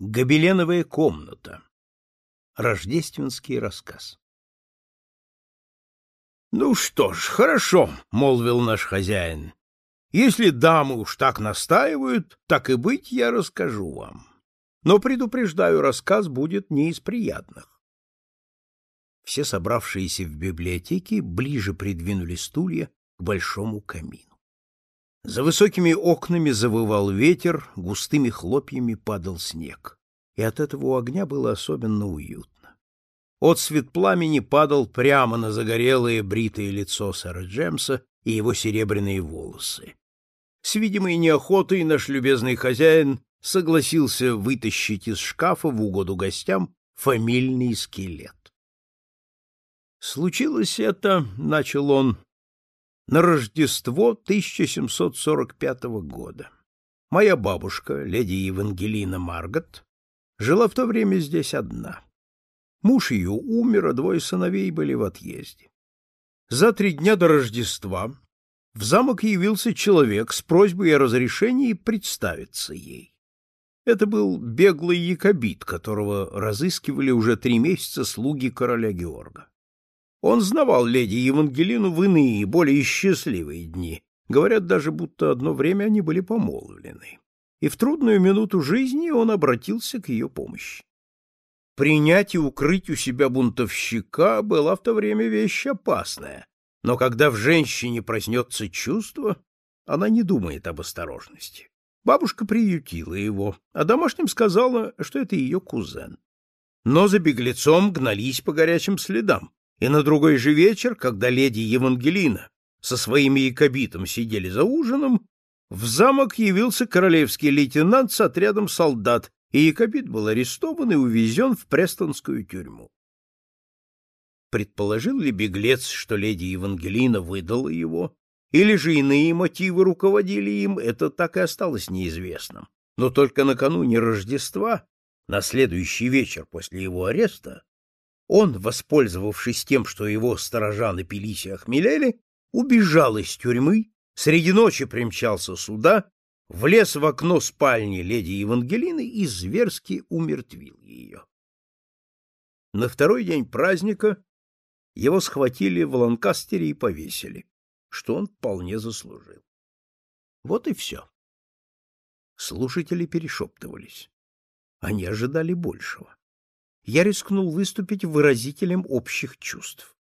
Гобеленовая комната. Рождественский рассказ. Ну что ж, хорошо, молвил наш хозяин. Если дамы уж так настаивают, так и быть, я расскажу вам. Но предупреждаю, рассказ будет не из приятных. Все собравшиеся в библиотеке ближе придвинули стулья к большому камину. За высокими окнами завывал ветер, густыми хлопьями падал снег, и от этого у огня было особенно уютно. Отсвет пламени падал прямо на загорелое бритое лицо сэра Джемса и его серебряные волосы. С видимой неохотой наш любезный хозяин согласился вытащить из шкафа в угоду гостям фамильный скелет. Случилось это, — начал он, на Рождество 1745 года. Моя бабушка, леди Евангелина Маргот, жила в то время здесь одна. Муж ее умер, а двое сыновей были в отъезде. За три дня до Рождества в замок явился человек с просьбой о разрешении представиться ей. Это был беглый якобит, которого разыскивали уже три месяца слуги короля Георга. Он знавал леди Евангелину в иные, более счастливые дни. Говорят даже, будто одно время они были помолвлены. И в трудную минуту жизни он обратился к ее помощи. Принять и укрыть у себя бунтовщика была в то время вещь опасная. Но когда в женщине проснется чувство, она не думает об осторожности. Бабушка приютила его, а домашним сказала, что это ее кузен. Но за беглецом гнались по горячим следам, и на другой же вечер, когда леди Евангелина со своими якобитом сидели за ужином, в замок явился королевский лейтенант с отрядом солдат, и якобит был арестован и увезен в Престонскую тюрьму. Предположил ли беглец, что леди Евангелина выдала его, или же иные мотивы руководили им, это так и осталось неизвестным. Но только накануне Рождества, на следующий вечер после его ареста, он, воспользовавшись тем, что его сторожа напились и охмелели, убежал из тюрьмы, среди ночи примчался сюда, влез в окно спальни леди Евангелины и зверски умертвил ее. На второй день праздника его схватили в Ланкастере и повесили, что он вполне заслужил. Вот и все. Слушатели перешептывались. Они ожидали большего я рискнул выступить выразителем общих чувств.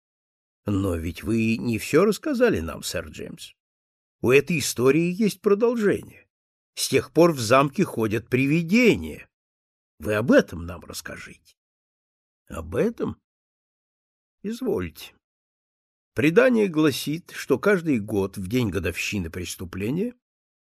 Но ведь вы не все рассказали нам, сэр Джеймс. У этой истории есть продолжение. С тех пор в замке ходят привидения. Вы об этом нам расскажите. Об этом? Извольте. Предание гласит, что каждый год в день годовщины преступления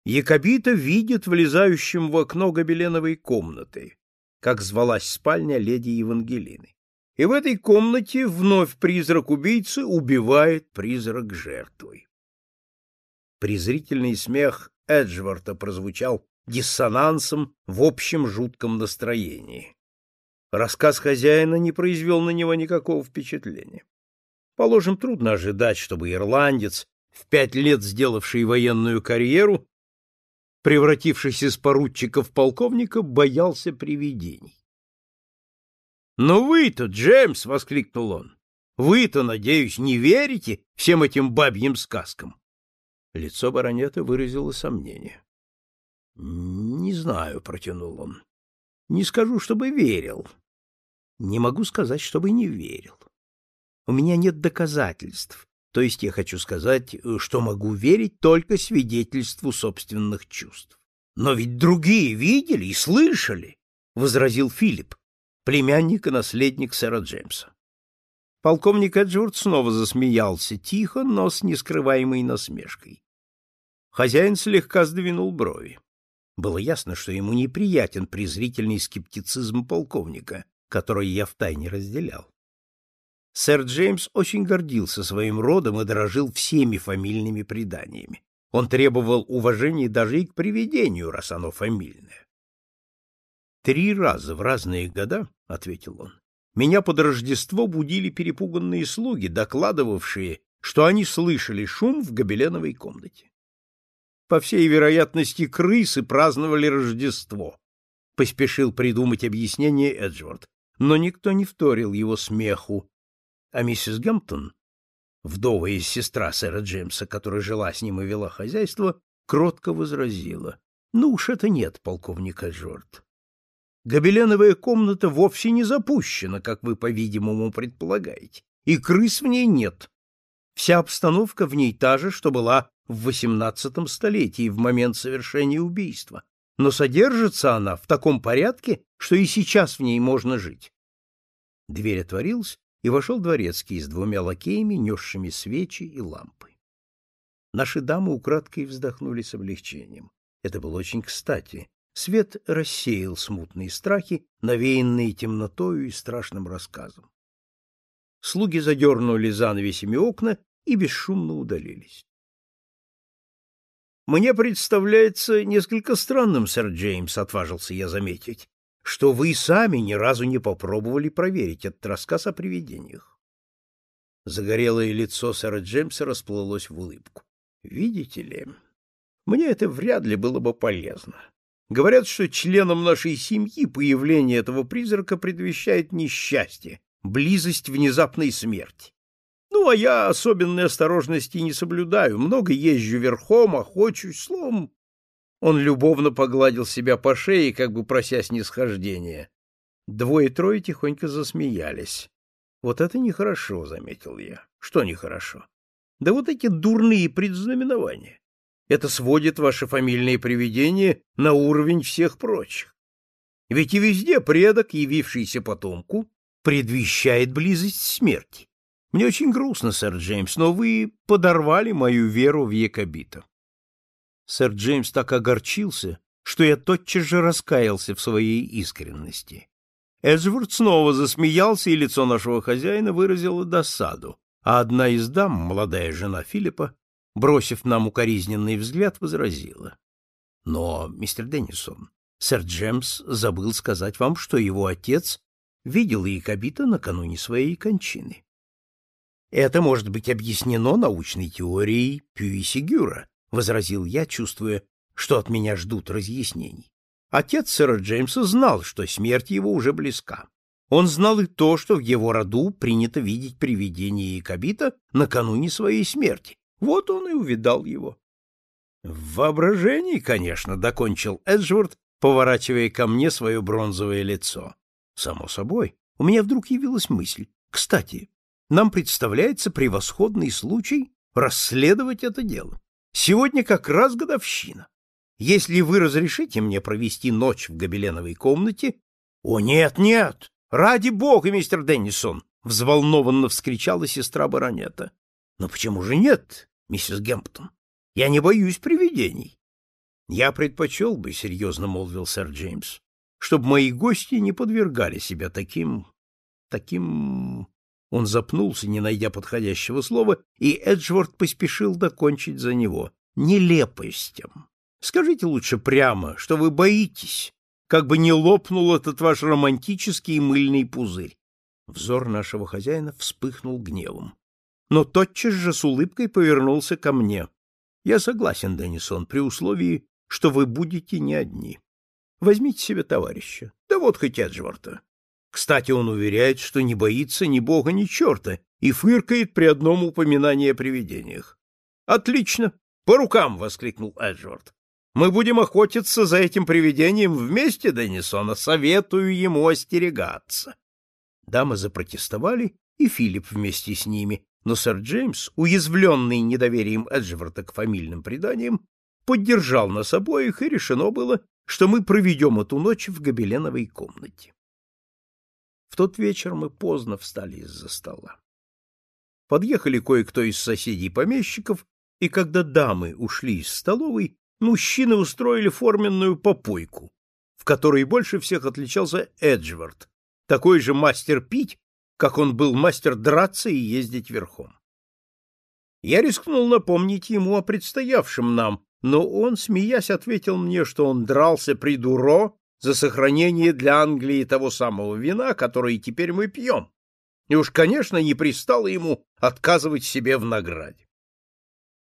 Якобита видит влезающим в окно гобеленовой комнаты, как звалась спальня леди Евангелины. И в этой комнате вновь призрак убийцы убивает призрак жертвы. Презрительный смех Эджворта прозвучал диссонансом в общем жутком настроении. Рассказ хозяина не произвел на него никакого впечатления. Положим, трудно ожидать, чтобы ирландец, в пять лет сделавший военную карьеру, превратившись из поручика в полковника, боялся привидений. «Но вы-то, Джеймс!» — воскликнул он. «Вы-то, надеюсь, не верите всем этим бабьим сказкам?» Лицо баронета выразило сомнение. «Не знаю», — протянул он. «Не скажу, чтобы верил. Не могу сказать, чтобы не верил. У меня нет доказательств, то есть я хочу сказать, э, что могу верить только свидетельству собственных чувств. Но ведь другие видели и слышали, — возразил Филипп, племянник и наследник сэра Джеймса. Полковник Эджворд снова засмеялся, тихо, но с нескрываемой насмешкой. Хозяин слегка сдвинул брови. Было ясно, что ему неприятен презрительный скептицизм полковника, который я втайне разделял. Сэр Джеймс очень гордился своим родом и дорожил всеми фамильными преданиями. Он требовал уважения даже и к привидению, раз оно фамильное. «Три раза в разные года, — ответил он, — меня под Рождество будили перепуганные слуги, докладывавшие, что они слышали шум в гобеленовой комнате. По всей вероятности, крысы праздновали Рождество, — поспешил придумать объяснение Эджвард, но никто не вторил его смеху. А миссис Гэмптон, вдова и сестра сэра Джеймса, которая жила с ним и вела хозяйство, кротко возразила. — Ну уж это нет, полковник Эджвард. Гобеленовая комната вовсе не запущена, как вы, по-видимому, предполагаете, и крыс в ней нет. Вся обстановка в ней та же, что была в XVIII столетии, в момент совершения убийства, но содержится она в таком порядке, что и сейчас в ней можно жить. Дверь отворилась, и вошел дворецкий с двумя лакеями, несшими свечи и лампы. Наши дамы украдкой вздохнули с облегчением. Это было очень кстати. Свет рассеял смутные страхи, навеянные темнотою и страшным рассказом. Слуги задернули занавесями окна и бесшумно удалились. «Мне представляется несколько странным, сэр Джеймс», — отважился я заметить, «что вы сами ни разу не попробовали проверить этот рассказ о привидениях». Загорелое лицо сэра Джеймса расплылось в улыбку. «Видите ли, мне это вряд ли было бы полезно. Говорят, что членам нашей семьи появление этого призрака предвещает несчастье, близость внезапной смерти. Ну, а я особенной осторожности не соблюдаю, много езжу верхом, охочусь, словом. Он любовно погладил себя по шее, как бы прося снисхождения. Двое-трое тихонько засмеялись. Вот это нехорошо, — заметил я. Что нехорошо? Да вот эти дурные предзнаменования. Это сводит ваше фамильное привидение на уровень всех прочих. Ведь и везде предок, явившийся потомку, предвещает близость смерти. Мне очень грустно, сэр Джеймс, но вы подорвали мою веру в якобита. Сэр Джеймс так огорчился, что я тотчас же раскаялся в своей искренности. Эджворд снова засмеялся, и лицо нашего хозяина выразило досаду, а одна из дам, молодая жена Филиппа, бросив нам укоризненный взгляд, возразила. — Но, мистер Деннисон, сэр Джеймс забыл сказать вам, что его отец видел якобита накануне своей кончины. Это может быть объяснено научной теорией Пюи-Сигюра, возразил я, чувствуя, что от меня ждут разъяснений. Отец сэра Джеймса знал, что смерть его уже близка. Он знал и то, что в его роду принято видеть привидение Якобита накануне своей смерти. Вот он и увидал его. В воображении, конечно, докончил Эджворд, поворачивая ко мне свое бронзовое лицо. Само собой, у меня вдруг явилась мысль. Кстати, нам представляется превосходный случай расследовать это дело. Сегодня как раз годовщина. Если вы разрешите мне провести ночь в гобеленовой комнате... — О, нет, нет! Ради бога, мистер Деннисон! — взволнованно вскричала сестра баронета. — Но почему же нет, миссис Гемптон? Я не боюсь привидений. — Я предпочел бы, — серьезно молвил сэр Джеймс, — чтобы мои гости не подвергали себя таким... таким... Он запнулся, не найдя подходящего слова, и Эджворд поспешил докончить за него. Нелепостям. Скажите лучше прямо, что вы боитесь, как бы не лопнул этот ваш романтический мыльный пузырь. Взор нашего хозяина вспыхнул гневом. Но тотчас же с улыбкой повернулся ко мне. Я согласен, Деннисон, при условии, что вы будете не одни. Возьмите себе товарища. Да вот хоть Эджворта. Кстати, он уверяет, что не боится ни бога, ни черта, и фыркает при одном упоминании о привидениях. «Отлично! По рукам!» — воскликнул Эджвард. «Мы будем охотиться за этим привидением вместе, Деннисона. Советую ему остерегаться». Дамы запротестовали, и Филипп вместе с ними, но сэр Джеймс, уязвленный недоверием Эджварда к фамильным преданиям, поддержал нас обоих, и решено было, что мы проведем эту ночь в гобеленовой комнате. В тот вечер мы поздно встали из-за стола. Подъехали кое-кто из соседей-помещиков, и когда дамы ушли из столовой, мужчины устроили форменную попойку, в которой больше всех отличался Эджвард, такой же мастер пить, как он был мастер драться и ездить верхом. Я рискнул напомнить ему о предстоявшем нам, но он, смеясь, ответил мне, что он дрался при Дуро за сохранение для Англии того самого вина, которое теперь мы пьем. И уж, конечно, не пристало ему отказывать себе в награде.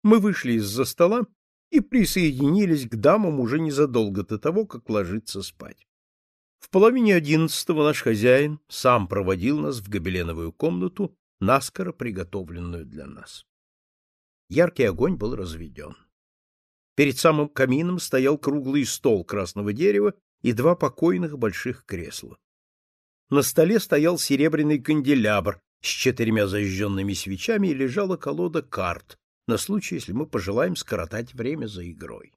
Мы вышли из-за стола и присоединились к дамам уже незадолго до того, как ложиться спать. В половине одиннадцатого наш хозяин сам проводил нас в гобеленовую комнату, наскоро приготовленную для нас. Яркий огонь был разведен. Перед самым камином стоял круглый стол красного дерева и два покойных больших кресла. На столе стоял серебряный канделябр с четырьмя зажженными свечами и лежала колода карт на случай, если мы пожелаем скоротать время за игрой.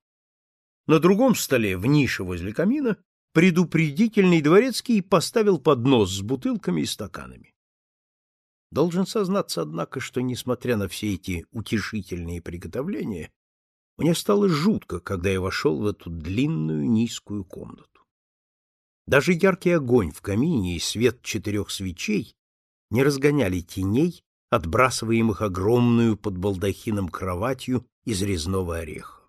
На другом столе, в нише возле камина, предупредительный дворецкий поставил поднос с бутылками и стаканами. Должен сознаться, однако, что, несмотря на все эти утешительные приготовления, мне стало жутко, когда я вошел в эту длинную низкую комнату. Даже яркий огонь в камине и свет четырех свечей не разгоняли теней, отбрасываемых огромную под балдахином кроватью из резного ореха.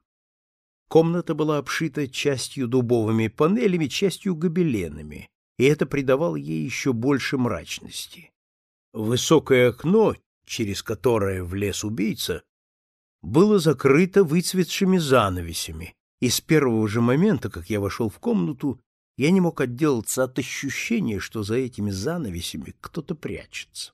Комната была обшита частью дубовыми панелями, частью гобеленами, и это придавало ей еще больше мрачности. Высокое окно, через которое влез убийца, было закрыто выцветшими занавесями, и с первого же момента, как я вошел в комнату, я не мог отделаться от ощущения, что за этими занавесями кто-то прячется.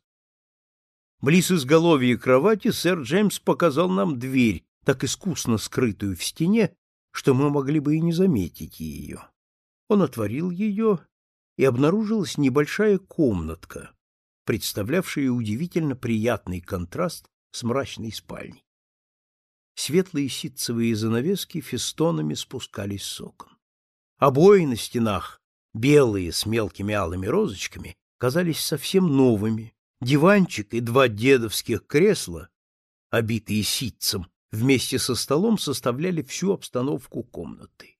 Близ изголовья кровати сэр Джеймс показал нам дверь, так искусно скрытую в стене, что мы могли бы и не заметить ее. Он отворил ее, и обнаружилась небольшая комнатка, представлявшая удивительно приятный контраст с мрачной спальней. Светлые ситцевые занавески фестонами спускались с окон. Обои на стенах, белые с мелкими алыми розочками, казались совсем новыми. Диванчик и два дедовских кресла, обитые ситцем, вместе со столом составляли всю обстановку комнаты.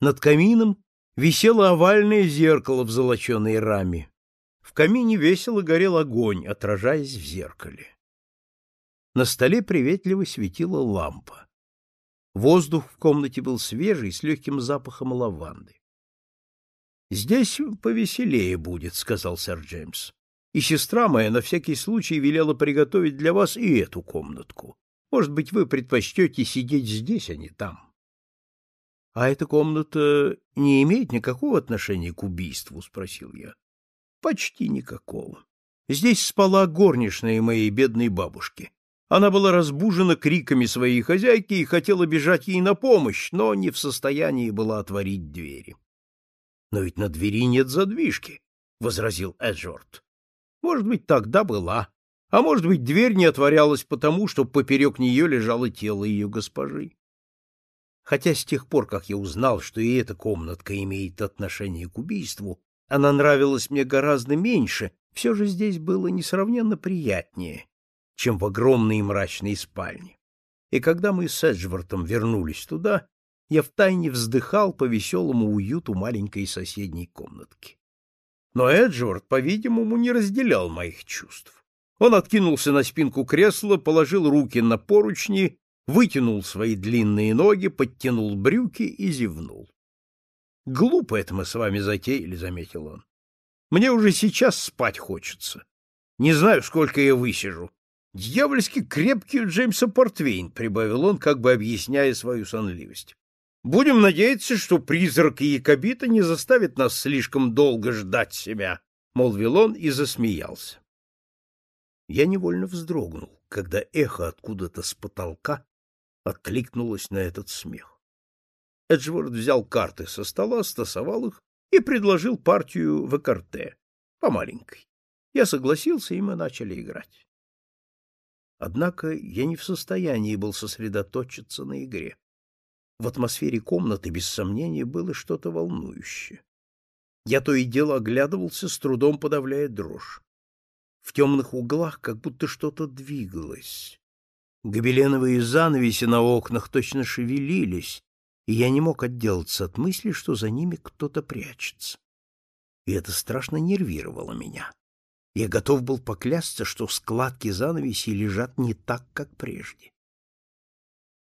Над камином висело овальное зеркало в золоченой раме. В камине весело горел огонь, отражаясь в зеркале. На столе приветливо светила лампа. Воздух в комнате был свежий, с легким запахом лаванды. — Здесь повеселее будет, — сказал сэр Джеймс. — И сестра моя на всякий случай велела приготовить для вас и эту комнатку. Может быть, вы предпочтете сидеть здесь, а не там. — А эта комната не имеет никакого отношения к убийству? — спросил я. — Почти никакого. Здесь спала горничная моей бедной бабушки. Она была разбужена криками своей хозяйки и хотела бежать ей на помощь, но не в состоянии была отворить двери. — Но ведь на двери нет задвижки, — возразил Эджорд. — Может быть, тогда была, а может быть, дверь не отворялась потому, что поперек нее лежало тело ее госпожи. Хотя с тех пор, как я узнал, что и эта комнатка имеет отношение к убийству, она нравилась мне гораздо меньше, все же здесь было несравненно приятнее, чем в огромной мрачной спальне. И когда мы с Эджвортом вернулись туда, я втайне вздыхал по веселому уюту маленькой соседней комнатки. Но Эджвард, по-видимому, не разделял моих чувств. Он откинулся на спинку кресла, положил руки на поручни, вытянул свои длинные ноги, подтянул брюки и зевнул. — Глупо это мы с вами затеяли, — заметил он. — Мне уже сейчас спать хочется. Не знаю, сколько я высижу. Дьявольски крепкий Джеймса Портвейн, — прибавил он, как бы объясняя свою сонливость. Будем надеяться, что призрак Якобита не заставит нас слишком долго ждать себя, — молвил он и засмеялся. Я невольно вздрогнул, когда эхо откуда-то с потолка откликнулось на этот смех. Эджворд взял карты со стола, стасовал их и предложил партию в экарте, по маленькой. Я согласился, и мы начали играть. Однако я не в состоянии был сосредоточиться на игре. В атмосфере комнаты, без сомнения, было что-то волнующее. Я то и дело оглядывался, с трудом подавляя дрожь. В темных углах как будто что-то двигалось. Гобеленовые занавеси на окнах точно шевелились, и я не мог отделаться от мысли, что за ними кто-то прячется. И это страшно нервировало меня. Я готов был поклясться, что складки занавесей лежат не так, как прежде.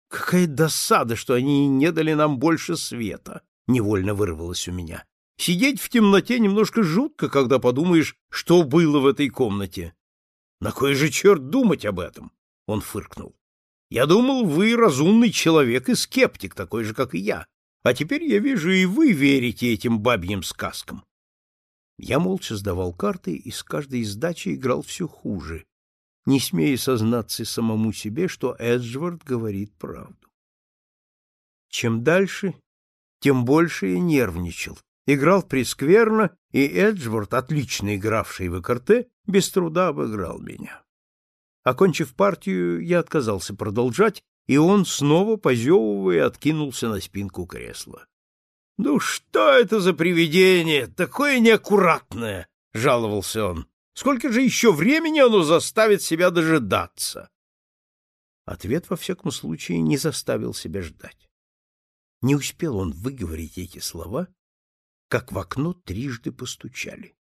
Какая досада, что они не дали нам больше света, невольно вырвалось у меня. Сидеть в темноте немножко жутко, когда подумаешь, что было в этой комнате. На кой же черт думать об этом? Он фыркнул. Я думал, вы разумный человек и скептик, такой же, как и я. А теперь я вижу, и вы верите этим бабьим сказкам. Я молча сдавал карты и с каждой сдачи играл все хуже, не смея сознаться самому себе, что Эджвард говорит правду. Чем дальше, тем больше я нервничал. Играл прескверно, и Эджвард, отлично игравший в ЭКРТ, без труда обыграл меня. Окончив партию, я отказался продолжать, и он, снова позевывая, откинулся на спинку кресла. — Ну что это за привидение, такое неаккуратное! — жаловался он. — Сколько же еще времени оно заставит себя дожидаться? Ответ, во всяком случае, не заставил себя ждать. Не успел он выговорить эти слова, как в окно трижды постучали.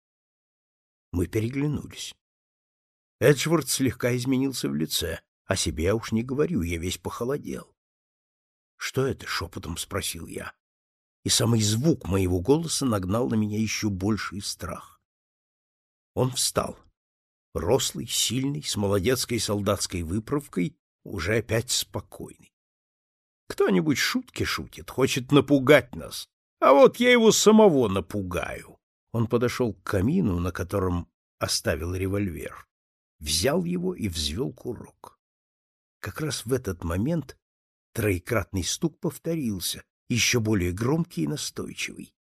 Мы переглянулись. Эджвард слегка изменился в лице. О себе я уж не говорю, я весь похолодел. — Что это? — шепотом спросил я. И самый звук моего голоса нагнал на меня еще больший страх. Он встал. Рослый, сильный, с молодецкой солдатской выправкой, уже опять спокойный. Кто-нибудь шутки шутит, хочет напугать нас, а вот я его самого напугаю. Он подошел к камину, на котором оставил револьвер взял его и взвел курок. Как раз в этот момент троекратный стук повторился, еще более громкий и настойчивый.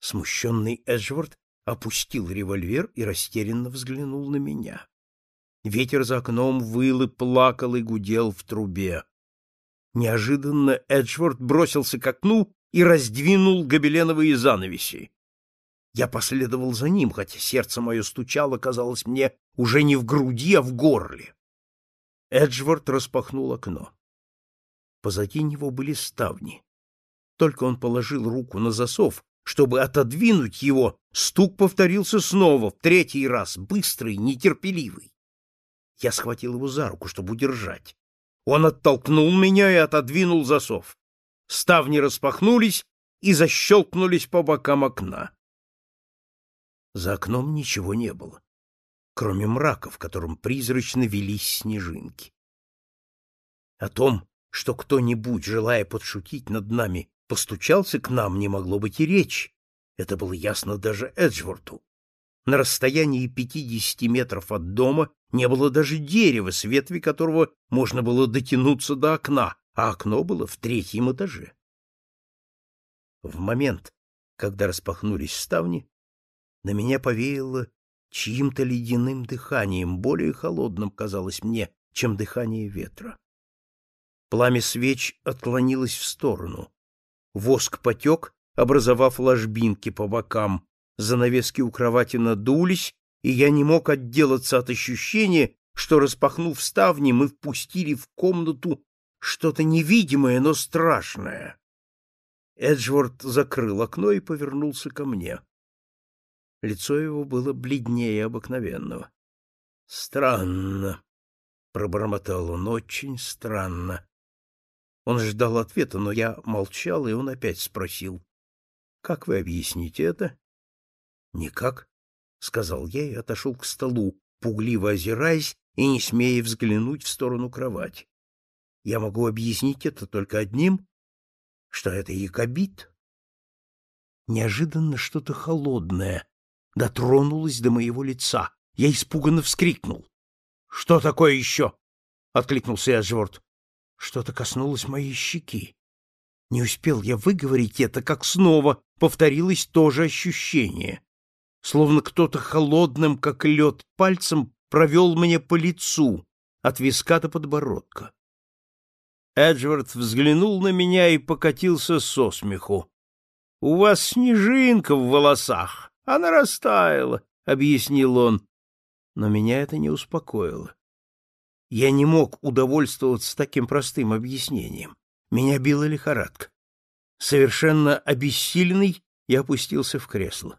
Смущенный Эджвард опустил револьвер и растерянно взглянул на меня. Ветер за окном выл и плакал и гудел в трубе. Неожиданно Эджвард бросился к окну и раздвинул гобеленовые занавеси. Я последовал за ним, хотя сердце мое стучало, казалось мне, уже не в груди, а в горле. Эджвард распахнул окно. Позади него были ставни. Только он положил руку на засов, чтобы отодвинуть его, стук повторился снова, в третий раз, быстрый, нетерпеливый. Я схватил его за руку, чтобы удержать. Он оттолкнул меня и отодвинул засов. Ставни распахнулись и защелкнулись по бокам окна. За окном ничего не было, кроме мрака, в котором призрачно велись снежинки. О том, что кто-нибудь, желая подшутить над нами, постучался к нам, не могло быть и речи. Это было ясно даже Эджворту. На расстоянии пятидесяти метров от дома не было даже дерева, с ветви которого можно было дотянуться до окна, а окно было в третьем этаже. В момент, когда распахнулись ставни, на меня повеяло чьим-то ледяным дыханием, более холодным казалось мне, чем дыхание ветра. Пламя свеч отклонилось в сторону. Воск потек, образовав ложбинки по бокам, занавески у кровати надулись, и я не мог отделаться от ощущения, что, распахнув ставни, мы впустили в комнату что-то невидимое, но страшное. Эджворд закрыл окно и повернулся ко мне. Лицо его было бледнее обыкновенного. — Странно, — пробормотал он, — очень странно. Он ждал ответа, но я молчал, и он опять спросил. — Как вы объясните это? — Никак, — сказал я и отошел к столу, пугливо озираясь и не смея взглянуть в сторону кровати. Я могу объяснить это только одним, что это якобит. Неожиданно что-то холодное дотронулась до моего лица. Я испуганно вскрикнул. — Что такое еще? — откликнулся Эджворд. Что-то коснулось моей щеки. Не успел я выговорить это, как снова повторилось то же ощущение. Словно кто-то холодным, как лед, пальцем провел мне по лицу, от виска до подбородка. Эджвард взглянул на меня и покатился со смеху. — У вас снежинка в волосах. Она растаяла, — объяснил он. Но меня это не успокоило. Я не мог удовольствоваться таким простым объяснением. Меня била лихорадка. Совершенно обессиленный, я опустился в кресло.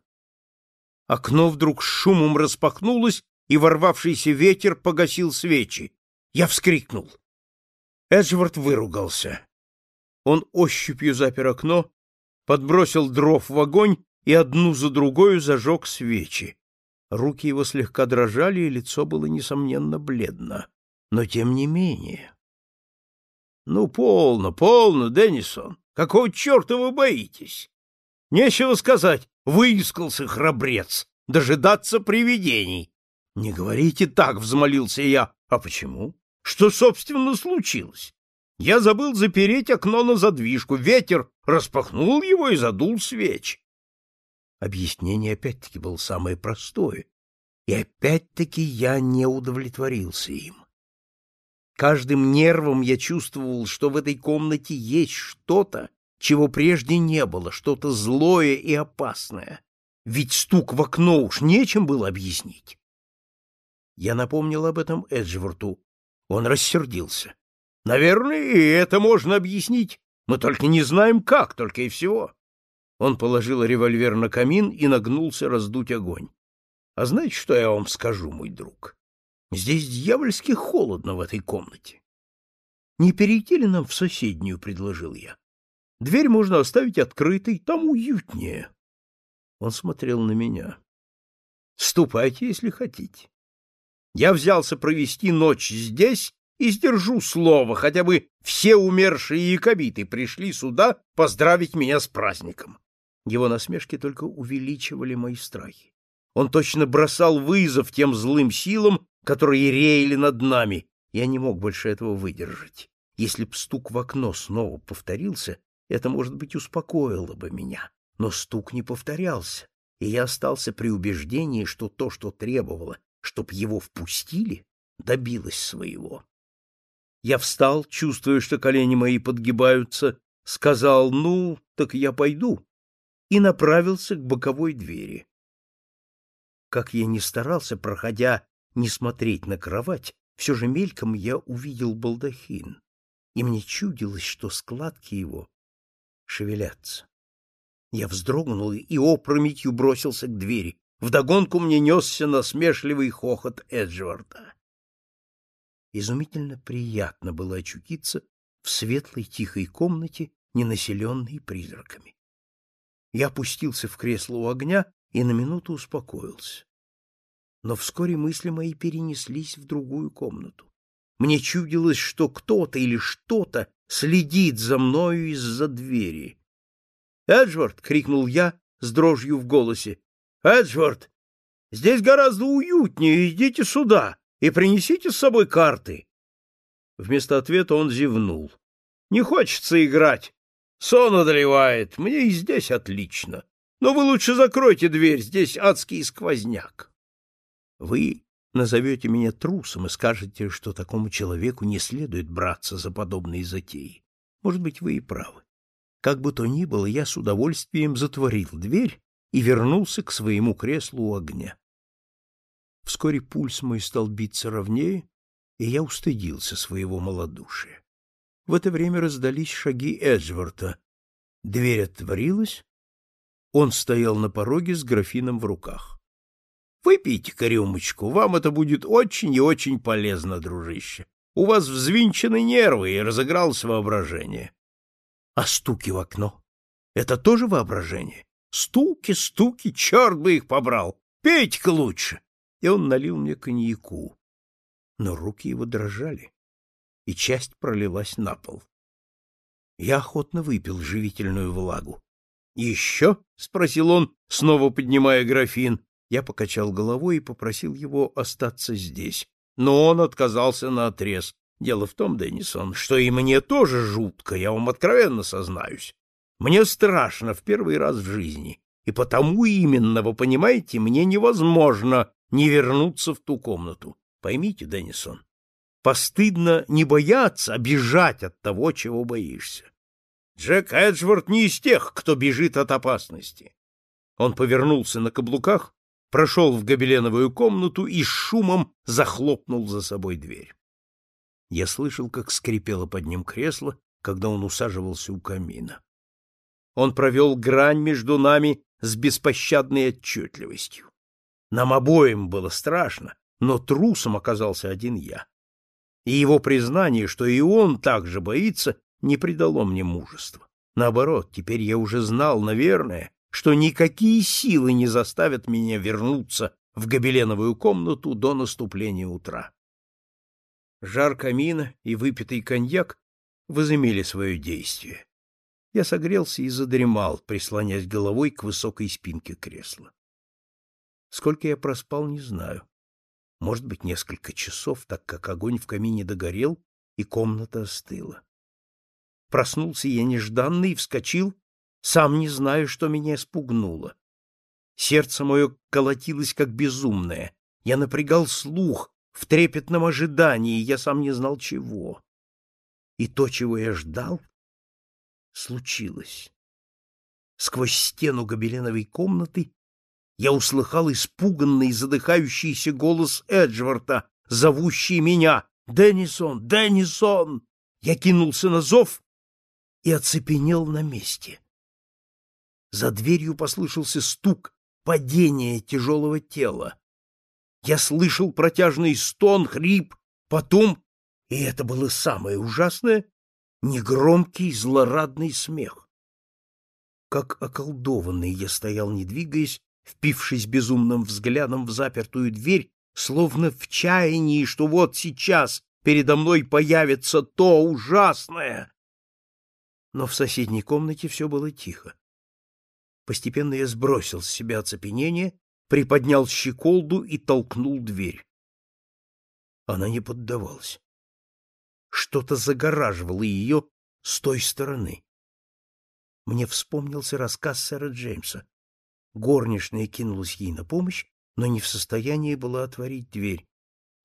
Окно вдруг шумом распахнулось, и ворвавшийся ветер погасил свечи. Я вскрикнул. Эджвард выругался. Он ощупью запер окно, подбросил дров в огонь и одну за другой зажег свечи. Руки его слегка дрожали, и лицо было, несомненно, бледно. Но тем не менее... — Ну, полно, полно, Деннисон! — Какого черта вы боитесь? Нечего сказать, выискался храбрец, дожидаться привидений. Не говорите так, взмолился я. А почему? Что, собственно, случилось? Я забыл запереть окно на задвижку. Ветер распахнул его и задул свеч. Объяснение опять-таки было самое простое. И опять-таки я не удовлетворился им. Каждым нервом я чувствовал, что в этой комнате есть что-то, чего прежде не было, что-то злое и опасное. Ведь стук в окно уж нечем было объяснить. Я напомнил об этом Эджворту. Он рассердился. Наверное, и это можно объяснить. Мы только не знаем как, только и всего. Он положил револьвер на камин и нагнулся раздуть огонь. А знаете, что я вам скажу, мой друг? Здесь дьявольски холодно в этой комнате. Не перейти ли нам в соседнюю, предложил я. Дверь можно оставить открытой, там уютнее. Он смотрел на меня. Ступайте, если хотите. Я взялся провести ночь здесь и сдержу слово, хотя бы все умершие якобиты пришли сюда поздравить меня с праздником. Его насмешки только увеличивали мои страхи. Он точно бросал вызов тем злым силам, которые реяли над нами. Я не мог больше этого выдержать. Если б стук в окно снова повторился, это, может быть, успокоило бы меня. Но стук не повторялся, и я остался при убеждении, что то, что требовало, чтоб его впустили, добилось своего. Я встал, чувствуя, что колени мои подгибаются, сказал «ну, так я пойду» и направился к боковой двери. Как я ни старался, проходя не смотреть на кровать, все же мельком я увидел балдахин, и мне чудилось, что складки его шевелятся. Я вздрогнул и опрометью бросился к двери. Вдогонку мне несся насмешливый хохот Эджварда. Изумительно приятно было очутиться в светлой тихой комнате, ненаселенной призраками. Я опустился в кресло у огня и на минуту успокоился но вскоре мысли мои перенеслись в другую комнату. Мне чудилось, что кто-то или что-то следит за мною из-за двери. «Эджвард!» — крикнул я с дрожью в голосе. «Эджвард! Здесь гораздо уютнее, идите сюда и принесите с собой карты!» Вместо ответа он зевнул. «Не хочется играть. Сон одолевает. Мне и здесь отлично. Но вы лучше закройте дверь, здесь адский сквозняк». Вы назовете меня трусом и скажете, что такому человеку не следует браться за подобные затеи. Может быть, вы и правы. Как бы то ни было, я с удовольствием затворил дверь и вернулся к своему креслу у огня. Вскоре пульс мой стал биться ровнее, и я устыдился своего малодушия. В это время раздались шаги Эджворта. Дверь отворилась. Он стоял на пороге с графином в руках. Выпейте-ка рюмочку, вам это будет очень и очень полезно, дружище. У вас взвинчены нервы и разыгралось воображение. А стуки в окно? Это тоже воображение? Стуки, стуки, черт бы их побрал! Пейте-ка лучше! И он налил мне коньяку. Но руки его дрожали, и часть пролилась на пол. Я охотно выпил живительную влагу. «Еще?» — спросил он, снова поднимая графин. Я покачал головой и попросил его остаться здесь, но он отказался наотрез. Дело в том, Деннисон, что и мне тоже жутко, я вам откровенно сознаюсь. Мне страшно в первый раз в жизни, и потому именно, вы понимаете, мне невозможно не вернуться в ту комнату. Поймите, Деннисон, постыдно не бояться, а бежать от того, чего боишься. Джек Эджворд не из тех, кто бежит от опасности. Он повернулся на каблуках прошел в гобеленовую комнату и с шумом захлопнул за собой дверь. Я слышал, как скрипело под ним кресло, когда он усаживался у камина. Он провел грань между нами с беспощадной отчетливостью. Нам обоим было страшно, но трусом оказался один я. И его признание, что и он также боится, не придало мне мужества. Наоборот, теперь я уже знал, наверное, что никакие силы не заставят меня вернуться в гобеленовую комнату до наступления утра. Жар камина и выпитый коньяк возымели свое действие. Я согрелся и задремал, прислонясь головой к высокой спинке кресла. Сколько я проспал, не знаю. Может быть, несколько часов, так как огонь в камине догорел, и комната остыла. Проснулся я нежданно и вскочил, сам не знаю, что меня спугнуло. Сердце мое колотилось, как безумное. Я напрягал слух в трепетном ожидании, я сам не знал чего. И то, чего я ждал, случилось. Сквозь стену гобеленовой комнаты я услыхал испуганный, задыхающийся голос Эджворта, зовущий меня «Деннисон! Деннисон!» Я кинулся на зов и оцепенел на месте. За дверью послышался стук падения тяжелого тела. Я слышал протяжный стон, хрип, потом, и это было самое ужасное, негромкий злорадный смех. Как околдованный я стоял, не двигаясь, впившись безумным взглядом в запертую дверь, словно в чаянии, что вот сейчас передо мной появится то ужасное. Но в соседней комнате все было тихо. Постепенно я сбросил с себя оцепенение, приподнял щеколду и толкнул дверь. Она не поддавалась. Что-то загораживало ее с той стороны. Мне вспомнился рассказ сэра Джеймса. Горничная кинулась ей на помощь, но не в состоянии была отворить дверь.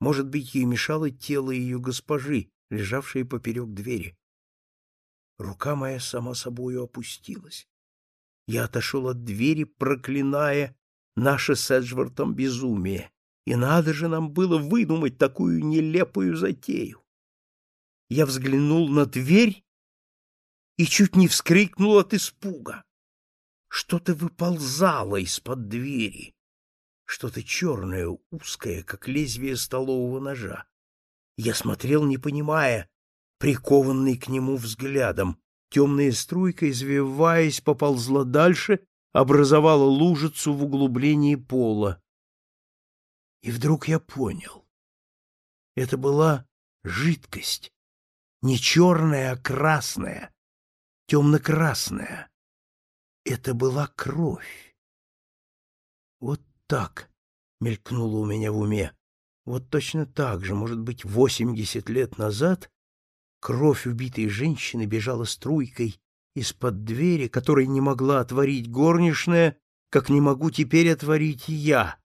Может быть, ей мешало тело ее госпожи, лежавшее поперек двери. Рука моя сама собою опустилась. Я отошел от двери, проклиная наше с Эджвортом безумие. И надо же нам было выдумать такую нелепую затею. Я взглянул на дверь и чуть не вскрикнул от испуга. Что-то выползало из-под двери, что-то черное, узкое, как лезвие столового ножа. Я смотрел, не понимая, прикованный к нему взглядом. Темная струйка, извиваясь, поползла дальше, образовала лужицу в углублении пола. И вдруг я понял. Это была жидкость, не черная, а красная, темно-красная. Это была кровь. Вот так мелькнуло у меня в уме. Вот точно так же, может быть, восемьдесят лет назад кровь убитой женщины бежала струйкой из-под двери, которой не могла отворить горничная, как не могу теперь отворить и я.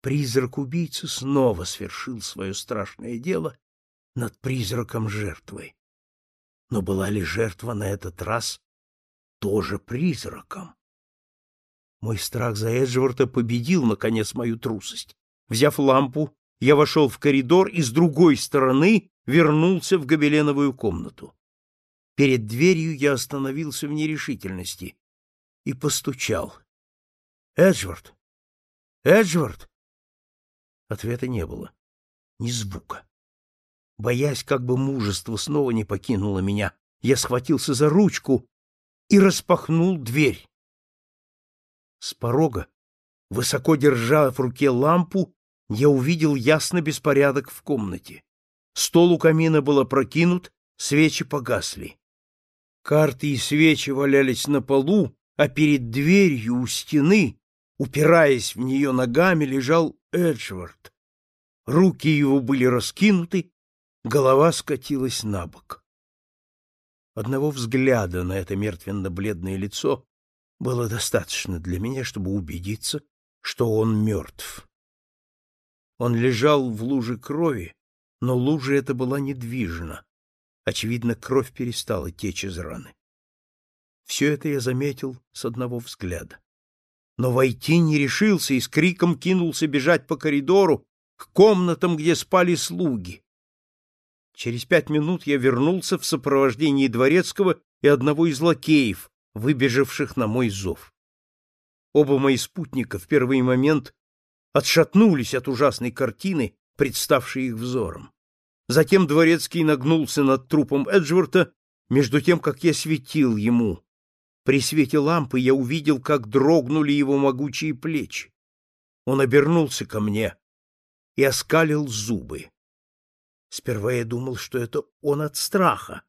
Призрак убийцы снова свершил свое страшное дело над призраком жертвы. Но была ли жертва на этот раз тоже призраком. Мой страх за Эджворта победил, наконец, мою трусость. Взяв лампу, я вошел в коридор и с другой стороны вернулся в гобеленовую комнату. Перед дверью я остановился в нерешительности и постучал. «Эджвард! Эджвард!» Ответа не было. Ни звука. Боясь, как бы мужество снова не покинуло меня, я схватился за ручку и распахнул дверь. С порога, высоко держа в руке лампу, я увидел ясно беспорядок в комнате. Стол у камина был опрокинут, свечи погасли. Карты и свечи валялись на полу, а перед дверью у стены, упираясь в нее ногами, лежал Эджвард. Руки его были раскинуты, голова скатилась на бок. Одного взгляда на это мертвенно-бледное лицо было достаточно для меня, чтобы убедиться, что он мертв. Он лежал в луже крови, но лужа эта была недвижна. Очевидно, кровь перестала течь из раны. Все это я заметил с одного взгляда. Но войти не решился и с криком кинулся бежать по коридору к комнатам, где спали слуги. Через пять минут я вернулся в сопровождении дворецкого и одного из лакеев, выбежавших на мой зов. Оба мои спутника в первый момент отшатнулись от ужасной картины, представшей их взором. Затем дворецкий нагнулся над трупом Эджворта, между тем, как я светил ему. При свете лампы я увидел, как дрогнули его могучие плечи. Он обернулся ко мне и оскалил зубы. Сперва я думал, что это он от страха.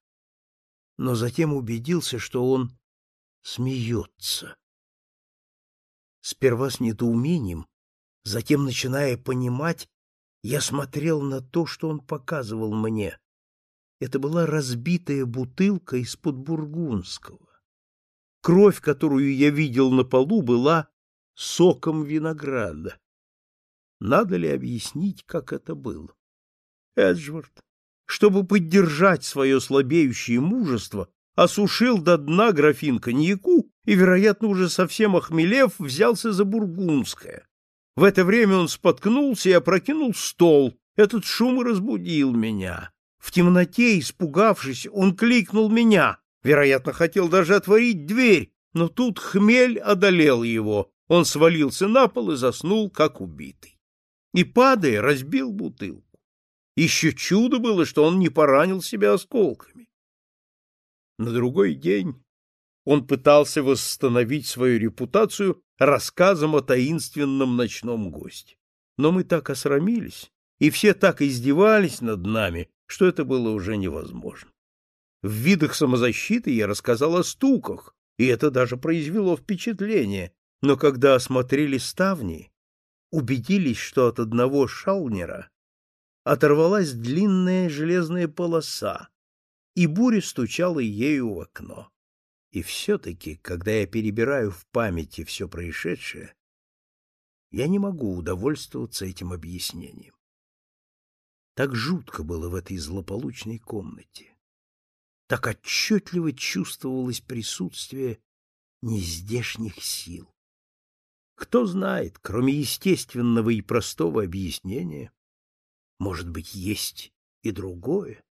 но затем убедился, что он смеется. Сперва с недоумением, затем, начиная понимать, я смотрел на то, что он показывал мне. Это была разбитая бутылка из-под бургундского. Кровь, которую я видел на полу, была соком винограда. Надо ли объяснить, как это было? Эджвард, чтобы поддержать свое слабеющее мужество, осушил до дна графин коньяку и, вероятно, уже совсем охмелев, взялся за бургундское. В это время он споткнулся и опрокинул стол. Этот шум разбудил меня. В темноте, испугавшись, он кликнул меня. Вероятно, хотел даже отворить дверь, но тут хмель одолел его. Он свалился на пол и заснул, как убитый. И, падая, разбил бутылку. Еще чудо было, что он не поранил себя осколками. На другой день он пытался восстановить свою репутацию рассказом о таинственном ночном госте. Но мы так осрамились, и все так издевались над нами, что это было уже невозможно. В видах самозащиты я рассказал о стуках, и это даже произвело впечатление, но когда осмотрели ставни, убедились, что от одного шалнера оторвалась длинная железная полоса, и буря стучала ею в окно. И все-таки, когда я перебираю в памяти все происшедшее, я не могу удовольствоваться этим объяснением. Так жутко было в этой злополучной комнате. Так отчетливо чувствовалось присутствие нездешних сил. Кто знает, кроме естественного и простого объяснения, может быть, есть и другое?